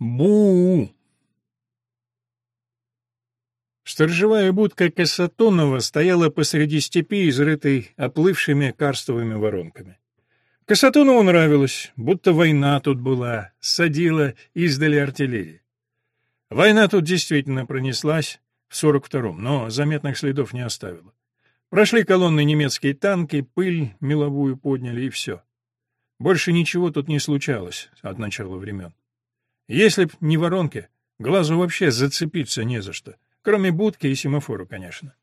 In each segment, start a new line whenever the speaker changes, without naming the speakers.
Бу! Сторожевая будка Касатонова стояла посреди степи, изрытой оплывшими карстовыми воронками. Касатонову нравилось, будто война тут была, садила издали артиллерии. Война тут действительно пронеслась в 42-м, но заметных следов не оставила. Прошли колонны немецкие танки, пыль меловую подняли, и все. Больше ничего тут не случалось от начала времен. Если б не воронки, глазу вообще зацепиться не за что, кроме будки и семафора, конечно.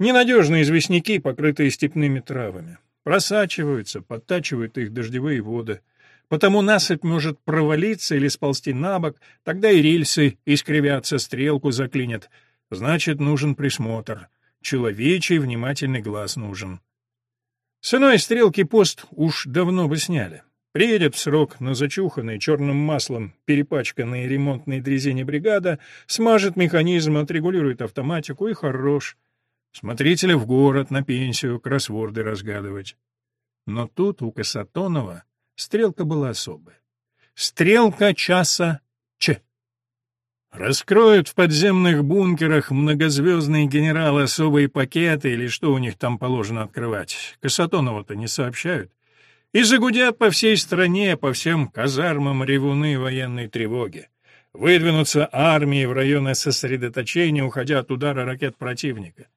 Ненадежные известняки, покрытые степными травами. Просачиваются, подтачивают их дождевые воды. Потому насыпь может провалиться или сползти на бок, тогда и рельсы искривятся, стрелку заклинят. Значит, нужен присмотр. Человечий внимательный глаз нужен. С иной стрелки пост уж давно бы сняли. Приедет в срок на зачуханной черным маслом перепачканной ремонтной дрезине бригада, смажет механизм, отрегулирует автоматику и хорош. Смотрителя в город, на пенсию, кроссворды разгадывать. Но тут у Касатонова стрелка была особая. Стрелка часа Ч. Раскроют в подземных бункерах многозвездные генералы особые пакеты или что у них там положено открывать. Касатонова-то не сообщают. И загудят по всей стране, по всем казармам ревуны военной тревоги. Выдвинутся армии в районы сосредоточения, уходя от удара ракет противника.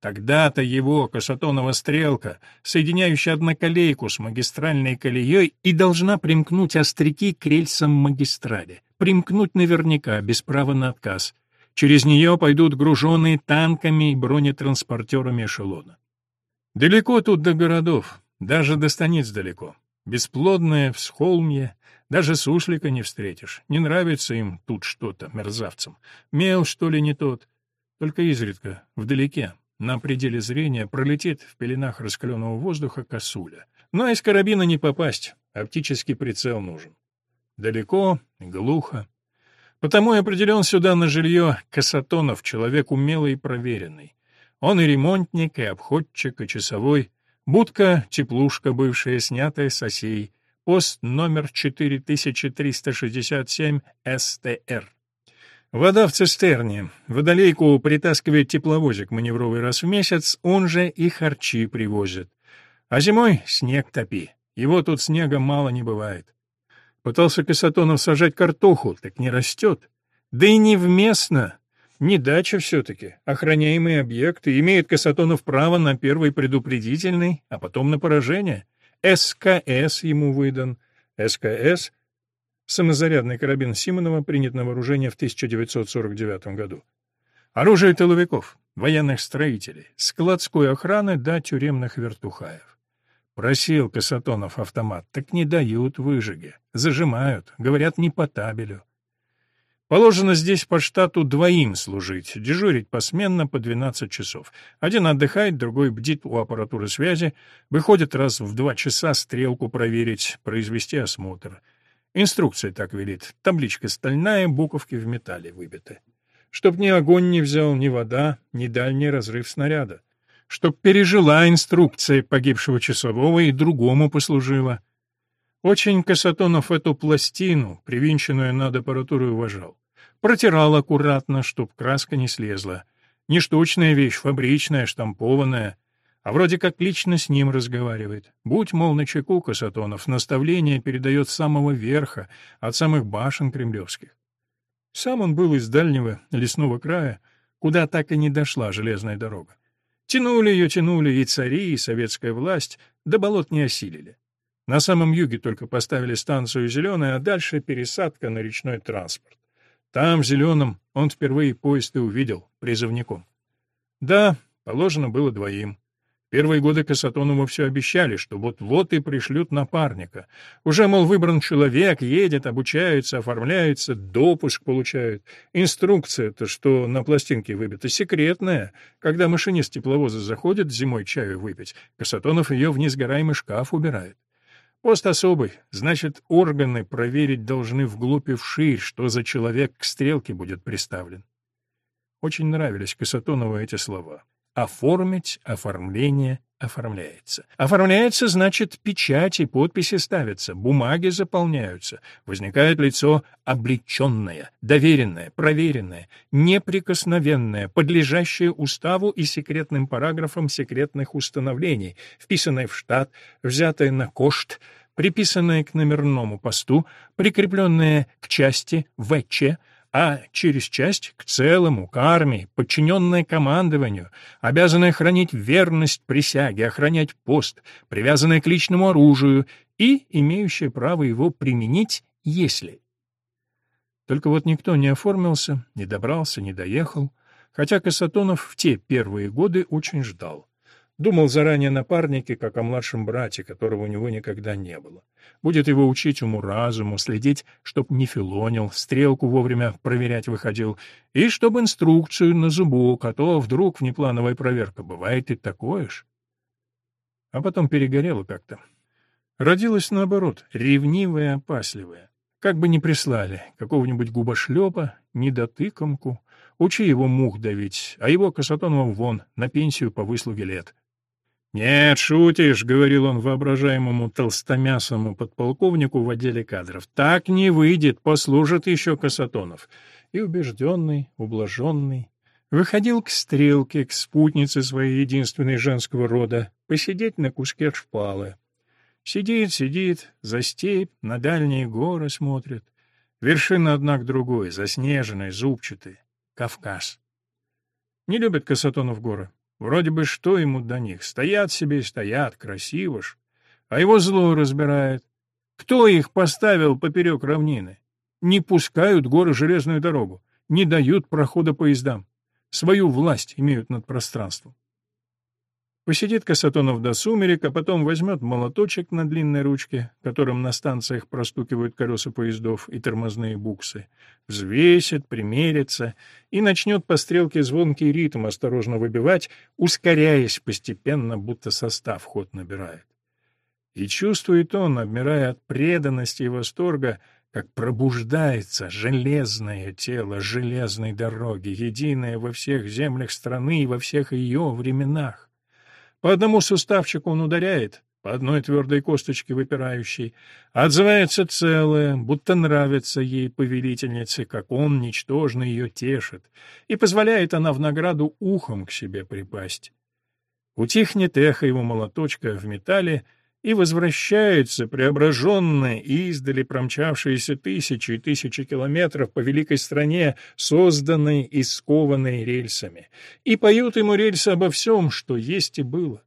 Тогда-то его, Касатонова стрелка, соединяющая одноколейку с магистральной колеей, и должна примкнуть остряки к рельсам магистрали. Примкнуть наверняка, без права на отказ. Через нее пойдут груженные танками и бронетранспортерами эшелона. Далеко тут до городов. Даже до станиц далеко. Бесплодное всхолмье, даже сушлика не встретишь. Не нравится им тут что-то, мерзавцам. Мел, что ли, не тот. Только изредка, вдалеке, на пределе зрения, пролетит в пеленах раскаленного воздуха косуля. Но из карабина не попасть, оптический прицел нужен. Далеко, глухо. Потому и определен сюда на жилье Касатонов, человек умелый и проверенный. Он и ремонтник, и обходчик, и часовой — Будка, теплушка бывшая, снятая с осей. Пост номер 4367 СТР. Вода в цистерне. Водолейку притаскивает тепловозик маневровый раз в месяц, он же и харчи привозит. А зимой снег топи. Его тут снега мало не бывает. Пытался Касатонов сажать картоху, так не растет. Да и невместно. Не дача все-таки. Охраняемые объекты имеют Касатонов право на первый предупредительный, а потом на поражение. СКС ему выдан. СКС — самозарядный карабин Симонова, принят на вооружение в 1949 году. Оружие тыловиков, военных строителей, складской охраны до тюремных вертухаев. Просил Касатонов автомат, так не дают выжиги. Зажимают, говорят, не по табелю. Положено здесь по штату двоим служить, дежурить посменно по 12 часов. Один отдыхает, другой бдит у аппаратуры связи, выходит раз в два часа стрелку проверить, произвести осмотр. Инструкция так велит. Табличка стальная, буковки в металле выбиты. Чтоб ни огонь не взял, ни вода, ни дальний разрыв снаряда. Чтоб пережила инструкция погибшего часового и другому послужила. Очень Касатонов эту пластину, привинченную над аппаратурой, уважал. Протирал аккуратно, чтоб краска не слезла. Не штучная вещь, фабричная, штампованная. А вроде как лично с ним разговаривает. Будь, мол, начеку, Касатонов, наставление передает с самого верха, от самых башен кремлевских. Сам он был из дальнего лесного края, куда так и не дошла железная дорога. Тянули ее, тянули и цари, и советская власть, до болот не осилили. На самом юге только поставили станцию «Зеленая», а дальше пересадка на речной транспорт. Там, в «Зеленом», он впервые поезд и увидел, призывником. Да, положено было двоим. Первые годы Касатонову все обещали, что вот-вот и пришлют напарника. Уже, мол, выбран человек, едет, обучаются, оформляются, допуск получают. Инструкция-то, что на пластинке выбита, секретная. Когда машинист тепловоза заходит зимой чаю выпить, Касатонов ее в несгораемый шкаф убирает. Пост особый, значит, органы проверить должны вглубь и вширь, что за человек к стрелке будет приставлен. Очень нравились Касатонову эти слова. Оформить, оформление, оформляется. Оформляется, значит, печати, подписи ставятся, бумаги заполняются. Возникает лицо облеченное, доверенное, проверенное, неприкосновенное, подлежащее уставу и секретным параграфам секретных установлений, вписанное в штат, взятое на кошт, приписанное к номерному посту, прикрепленное к части ВЧ, а через часть к целому, к армии, подчиненная командованию, обязанная хранить верность присяге, охранять пост, привязанная к личному оружию и имеющая право его применить, если. Только вот никто не оформился, не добрался, не доехал, хотя Касатонов в те первые годы очень ждал. Думал заранее напарнике, как о младшем брате, которого у него никогда не было. Будет его учить уму-разуму, следить, чтоб не филонил, стрелку вовремя проверять выходил, и чтоб инструкцию на зубок, а то вдруг внеплановая проверка. Бывает и такое ж. А потом перегорело как-то. Родилась наоборот, ревнивая, опасливая. Как бы ни прислали какого-нибудь губошлепа, недотыкомку, учи его мух давить, а его Касатонова вон, на пенсию по выслуге лет. «Нет, шутишь», — говорил он воображаемому толстомясому подполковнику в отделе кадров. «Так не выйдет, послужит еще Касатонов». И убежденный, ублаженный, выходил к стрелке, к спутнице своей единственной женского рода, посидеть на куске шпалы. Сидит, сидит, за степь, на дальние горы смотрит. Вершины одна к другой, заснеженные, зубчатые. Кавказ. Не любит Касатонов горы. Вроде бы что ему до них? Стоят себе и стоят, красиво ж. А его зло разбирает. Кто их поставил поперек равнины? Не пускают горы железную дорогу, не дают прохода поездам. Свою власть имеют над пространством. Посидит Касатонов до сумерек, а потом возьмет молоточек на длинной ручке, которым на станциях простукивают колеса поездов и тормозные буксы, взвесит, примерится и начнет по стрелке звонкий ритм осторожно выбивать, ускоряясь постепенно, будто состав ход набирает. И чувствует он, обмирая от преданности и восторга, как пробуждается железное тело железной дороги, единое во всех землях страны и во всех ее временах. По одному суставчику он ударяет, по одной твердой косточке выпирающей. Отзывается целое, будто нравится ей повелительнице, как он ничтожно ее тешит, и позволяет она в награду ухом к себе припасть. Утихнет эхо его молоточка в металле, и возвращаются преображенные, издали промчавшиеся тысячи и тысячи километров по великой стране, созданной и скованной рельсами, и поют ему рельсы обо всем, что есть и было.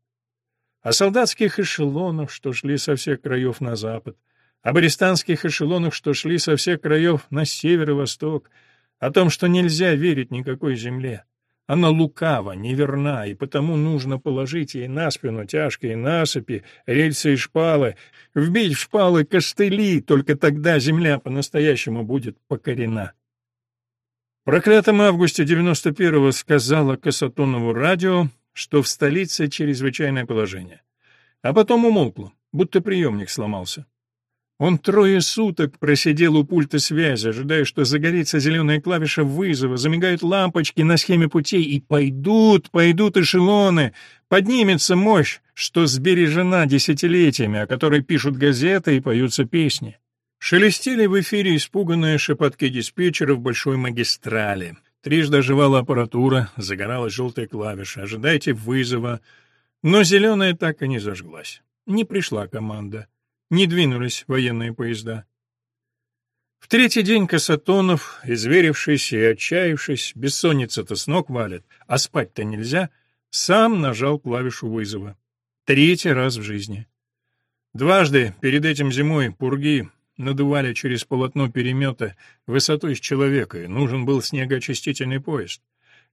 О солдатских эшелонах, что шли со всех краев на запад, об арестантских эшелонах, что шли со всех краев на север и восток, о том, что нельзя верить никакой земле, она лукава, неверна, и потому нужно положить ей на спину тяжкие насыпи, рельсы и шпалы, вбить в шпалы костыли, только тогда земля по-настоящему будет покорена. В проклятом августе 91-го сказала Касатонову радио, что в столице чрезвычайное положение. А потом умолкло, будто приемник сломался. Он трое суток просидел у пульта связи, ожидая, что загорится зеленая клавиша вызова, замигают лампочки на схеме путей, и пойдут, пойдут эшелоны, поднимется мощь, что сбережена десятилетиями, о которой пишут газеты и поются песни. Шелестели в эфире испуганные шепотки диспетчеров большой магистрали. Трижды оживала аппаратура, загоралась желтая клавиша «Ожидайте вызова». Но зеленая так и не зажглась. Не пришла команда не двинулись военные поезда. В третий день Касатонов, изверившись и отчаявшись, бессонница-то с ног валит, а спать-то нельзя, сам нажал клавишу вызова. Третий раз в жизни. Дважды перед этим зимой пурги надували через полотно перемета высотой с человека, и нужен был снегоочистительный поезд.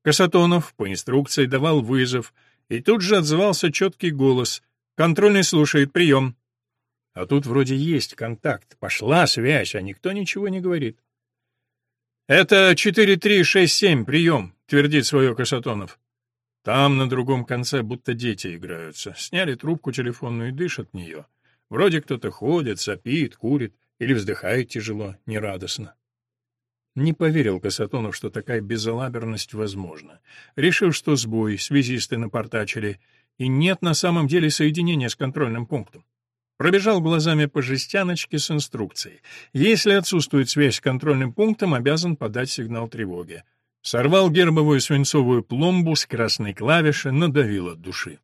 Касатонов по инструкции давал вызов, и тут же отзывался четкий голос «Контрольный слушает, прием». А тут вроде есть контакт, пошла связь, а никто ничего не говорит. «Это 4367, прием», — твердит свое Касатонов. Там на другом конце будто дети играются. Сняли трубку телефонную и дышат в нее. Вроде кто-то ходит, сопит, курит или вздыхает тяжело, нерадостно. Не поверил Касатонов, что такая безалаберность возможна. Решил, что сбой, связисты напортачили, и нет на самом деле соединения с контрольным пунктом. Пробежал глазами по жестяночке с инструкцией. Если отсутствует связь с контрольным пунктом, обязан подать сигнал тревоги. Сорвал гербовую свинцовую пломбу с красной клавиши, надавил от души.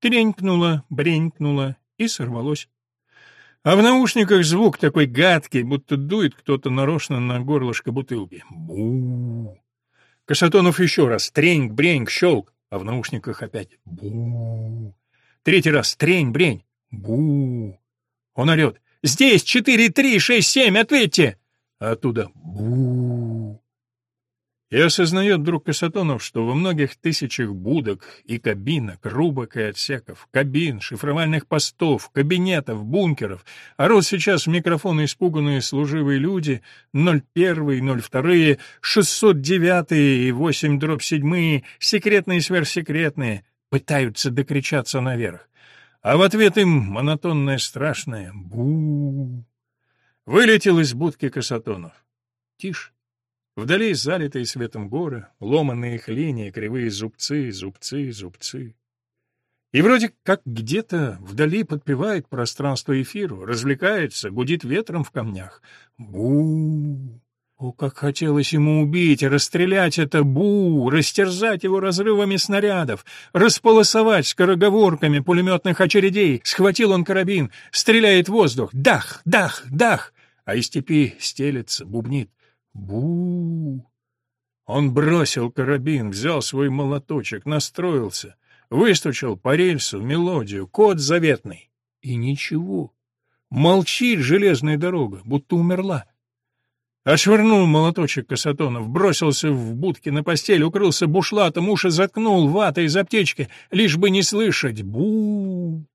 Тренькнуло, бренькнуло и сорвалось. А в наушниках звук такой гадкий, будто дует кто-то нарочно на горлышко бутылки. бу Касатонов еще раз. Треньк, бреньк, щелк. А в наушниках опять бу Третий раз. Трень, брень. Бу Он орет. «Здесь! Четыре, три, шесть, семь! Ответьте!» А оттуда бу и осознает вдруг Касатонов, что во многих тысячах будок и кабинок, рубок и отсеков, кабин, шифровальных постов, кабинетов, бункеров, орут сейчас в микрофоны испуганные служивые люди 01, 02, 609 и 8 дробь 7, секретные и сверхсекретные, пытаются докричаться наверх. А в ответ им монотонное страшное бу Вылетел из будки Касатонов. Тише. Вдали залитые светом горы, ломанные их линии, кривые зубцы, зубцы, зубцы. И вроде как где-то вдали подпевает пространство эфиру, развлекается, гудит ветром в камнях. бу О, как хотелось ему убить, расстрелять это бу, растерзать его разрывами снарядов, располосовать скороговорками пулеметных очередей. Схватил он карабин, стреляет в воздух. Дах, дах, дах! А из степи стелется, бубнит. Бу! Он бросил карабин, взял свой молоточек, настроился, выстучил по рельсу мелодию, код заветный. И ничего. Молчит железная дорога, будто умерла. Отшвырнул молоточек Касатонов, бросился в будке на постель, укрылся бушлатом, уши заткнул ватой из аптечки, лишь бы не слышать «бу».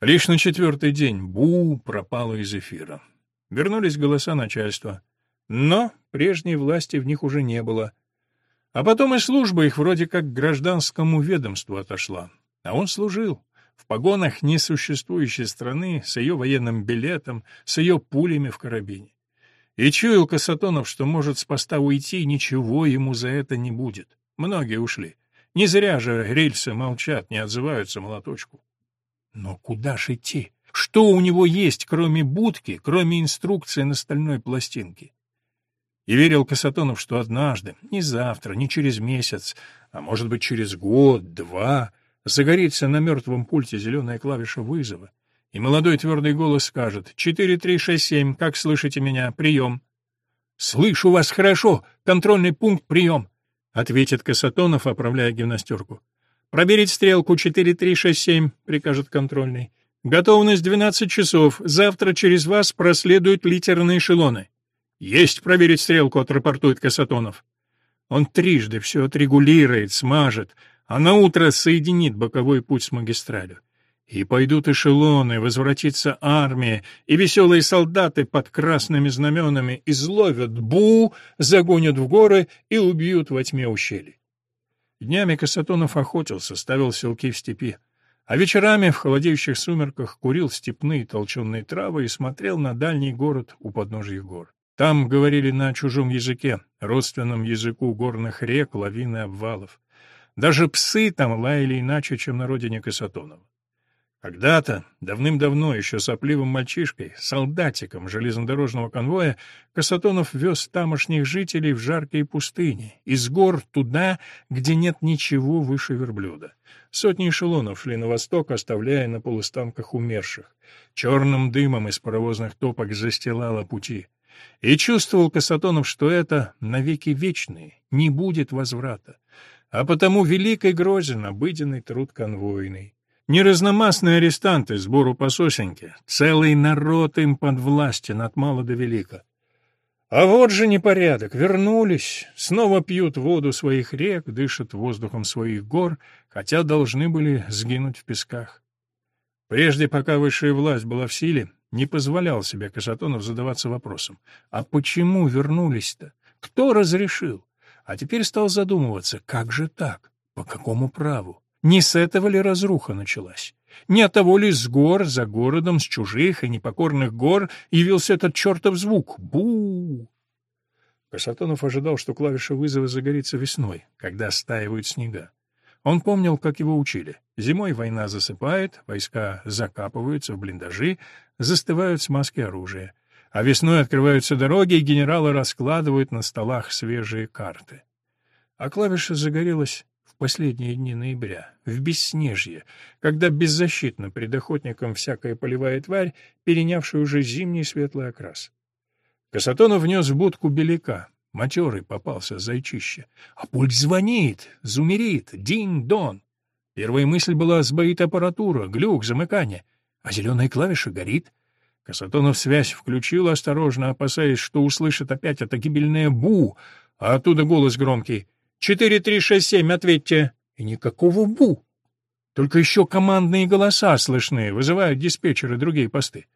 Лишь на четвертый день «бу» пропало из эфира. Вернулись голоса начальства. Но прежней власти в них уже не было. А потом и служба их вроде как к гражданскому ведомству отошла. А он служил. В погонах несуществующей страны, с ее военным билетом, с ее пулями в карабине. И чуял Касатонов, что может с поста уйти, ничего ему за это не будет. Многие ушли. Не зря же рельсы молчат, не отзываются молоточку. Но куда ж идти? Что у него есть, кроме будки, кроме инструкции на стальной пластинке? И верил Касатонов, что однажды, не завтра, не через месяц, а может быть через год, два, загорится на мертвом пульте зеленая клавиша вызова, и молодой твердый голос скажет «Четыре, три, шесть, семь, как слышите меня? Прием!» «Слышу вас хорошо! Контрольный пункт, прием!» — ответит Касатонов, оправляя гимнастерку. «Проверить стрелку четыре, три, шесть, семь», — прикажет контрольный. Готовность 12 часов. Завтра через вас проследуют литерные эшелоны. Есть проверить стрелку, отрапортует Касатонов. Он трижды все отрегулирует, смажет, а на утро соединит боковой путь с магистралью. И пойдут эшелоны, возвратится армия, и веселые солдаты под красными знаменами изловят бу, загонят в горы и убьют во тьме ущелья. Днями Касатонов охотился, ставил селки в степи. А вечерами в холодеющих сумерках курил степные толченые травы и смотрел на дальний город у подножья гор. Там говорили на чужом языке, родственном языку горных рек, лавин и обвалов. Даже псы там лаяли иначе, чем на родине Касатонова. Когда-то, давным-давно, еще сопливым мальчишкой, солдатиком железнодорожного конвоя, Касатонов вез тамошних жителей в жаркие пустыни, из гор туда, где нет ничего выше верблюда. Сотни эшелонов шли на восток, оставляя на полустанках умерших. Черным дымом из паровозных топок застилало пути. И чувствовал Касатонов, что это навеки вечные, не будет возврата. А потому великой грозен обыденный труд конвойный. Не разномастные арестанты сбору по сосенке, целый народ им подвластен от мала до велика. А вот же непорядок, вернулись, снова пьют воду своих рек, дышат воздухом своих гор, хотя должны были сгинуть в песках. Прежде, пока высшая власть была в силе, не позволял себе Касатонов задаваться вопросом, а почему вернулись-то? Кто разрешил? А теперь стал задумываться, как же так? По какому праву? Не с этого ли разруха началась? Не от того ли с гор, за городом, с чужих и непокорных гор явился этот чертов звук? Бу! Касатонов ожидал, что клавиша вызова загорится весной, когда стаивают снега. Он помнил, как его учили. Зимой война засыпает, войска закапываются в блиндажи, застывают смазки оружия. А весной открываются дороги, и генералы раскладывают на столах свежие карты. А клавиша загорелась в последние дни ноября, в бесснежье, когда беззащитно пред охотником всякая полевая тварь, перенявшая уже зимний светлый окрас. Касатонов внес в будку беляка, Матерый попался зайчище. А пульт звонит, зумерит, динь-дон. Первая мысль была сбоит аппаратура, глюк, замыкание. А зеленая клавиша горит. Касатонов связь включил осторожно, опасаясь, что услышит опять это гибельное «бу», а оттуда голос громкий. «Четыре, три, шесть, семь, ответьте!» И никакого «бу». Только еще командные голоса слышны, вызывают диспетчеры другие посты.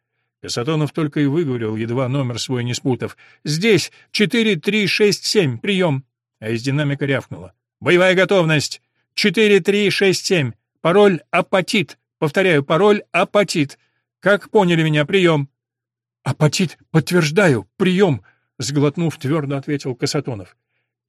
Касатонов только и выговорил, едва номер свой не спутав. «Здесь! Четыре, три, шесть, семь! Прием!» А из динамика рявкнуло. «Боевая готовность! Четыре, три, шесть, семь! Пароль «Апатит». Повторяю, пароль «Апатит». Как поняли меня? Прием!» «Апатит! Подтверждаю! Прием!» Сглотнув, твердо ответил Касатонов.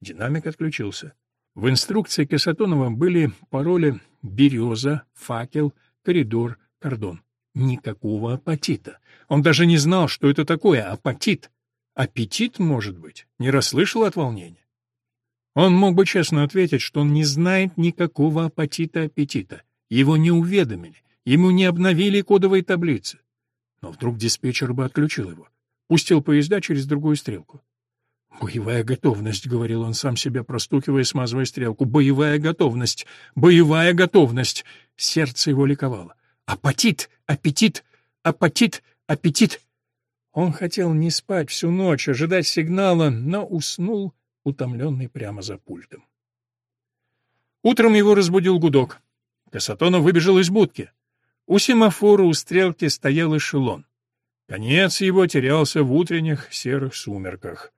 Динамик отключился. В инструкции Касатонова были пароли «Береза», «Факел», «Коридор», «Кордон». Никакого апатита. Он даже не знал, что это такое апатит. Аппетит, может быть, не расслышал от волнения. Он мог бы честно ответить, что он не знает никакого апатита-аппетита. Его не уведомили, ему не обновили кодовые таблицы. Но вдруг диспетчер бы отключил его, пустил поезда через другую стрелку. «Боевая готовность», — говорил он сам себе, простукивая, смазывая стрелку. «Боевая готовность! Боевая готовность!» Сердце его ликовало. Апатит, аппетит, апатит, аппетит. Он хотел не спать всю ночь, ожидать сигнала, но уснул, утомленный прямо за пультом. Утром его разбудил гудок. Касатонов выбежал из будки. У семафора у стрелки стоял эшелон. Конец его терялся в утренних серых сумерках.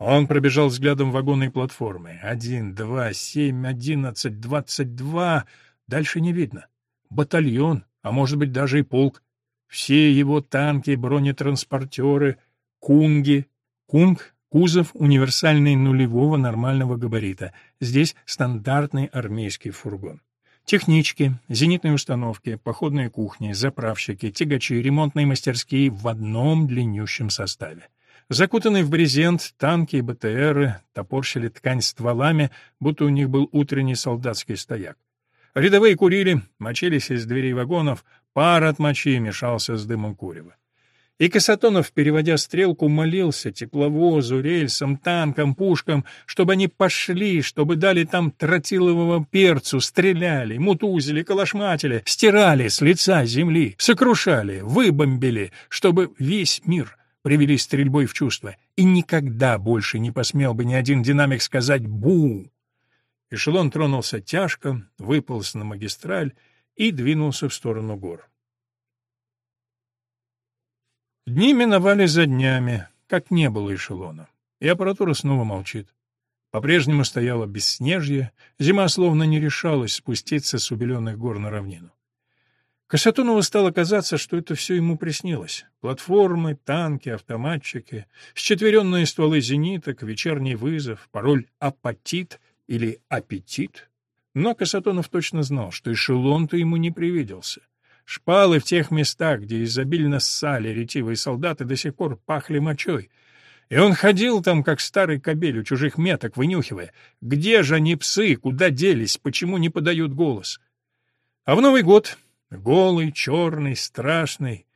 Он пробежал взглядом вагонной платформы. Один, два, семь, одиннадцать, двадцать два. Дальше не видно. Батальон, а может быть даже и полк. Все его танки, бронетранспортеры, кунги. Кунг — кузов универсальный нулевого нормального габарита. Здесь стандартный армейский фургон. Технички, зенитные установки, походные кухни, заправщики, тягачи, ремонтные мастерские в одном длиннющем составе. Закутанные в брезент, танки и БТРы топорщили ткань стволами, будто у них был утренний солдатский стояк. Рядовые курили, мочились из дверей вагонов, пар от мочи мешался с дымом курева. И Касатонов, переводя стрелку, молился тепловозу, рельсам, танкам, пушкам, чтобы они пошли, чтобы дали там тротилового перцу, стреляли, мутузили, калашматили, стирали с лица земли, сокрушали, выбомбили, чтобы весь мир привели стрельбой в чувство. И никогда больше не посмел бы ни один динамик сказать «бу», Эшелон тронулся тяжко, выполз на магистраль и двинулся в сторону гор. Дни миновали за днями, как не было эшелона, и аппаратура снова молчит. По-прежнему стояло бесснежье, зима словно не решалась спуститься с убеленных гор на равнину. Касатонову стало казаться, что это все ему приснилось. Платформы, танки, автоматчики, счетверенные стволы зениток, вечерний вызов, пароль «Апатит» или аппетит. Но Касатонов точно знал, что эшелон-то ему не привиделся. Шпалы в тех местах, где изобильно ссали ретивые солдаты, до сих пор пахли мочой. И он ходил там, как старый кобель у чужих меток, вынюхивая, где же они псы, куда делись, почему не подают голос. А в Новый год, голый, черный, страшный,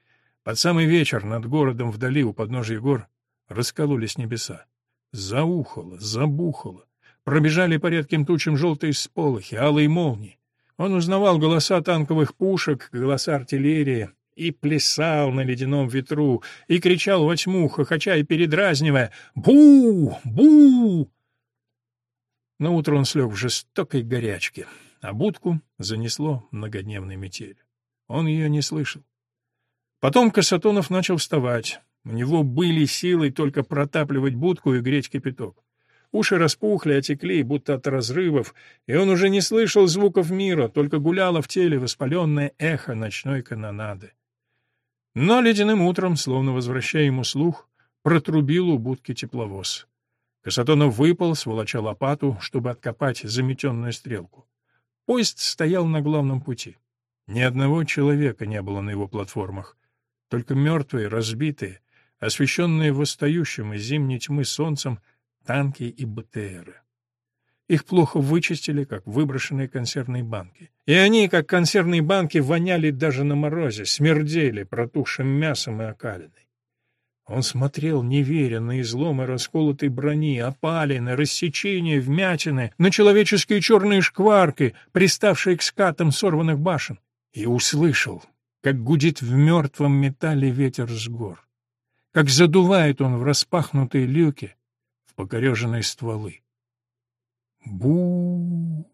под самый вечер над городом вдали у подножия гор раскололись небеса. Заухало, забухало. Пробежали по редким тучам желтые сполохи, алые молнии. Он узнавал голоса танковых пушек, голоса артиллерии, и плясал на ледяном ветру, и кричал во тьму, хохоча и передразнивая «Бу! Бу!». На утро он слег в жестокой горячке, а будку занесло многодневной метель. Он ее не слышал. Потом Касатонов начал вставать. У него были силы только протапливать будку и греть кипяток. Уши распухли, отекли, будто от разрывов, и он уже не слышал звуков мира, только гуляло в теле воспаленное эхо ночной канонады. Но ледяным утром, словно возвращая ему слух, протрубил у будки тепловоз. Касатонов выпал, сволоча лопату, чтобы откопать заметенную стрелку. Поезд стоял на главном пути. Ни одного человека не было на его платформах. Только мертвые, разбитые, освещенные восстающим из зимней тьмы солнцем, танки и БТРы. Их плохо вычистили, как выброшенные консервные банки. И они, как консервные банки, воняли даже на морозе, смердели протухшим мясом и окалиной. Он смотрел, не веря на изломы расколотой брони, опалины, рассечения, вмятины, на человеческие черные шкварки, приставшие к скатам сорванных башен, и услышал, как гудит в мертвом металле ветер с гор, как задувает он в распахнутые люки, покореженные стволы. Бу!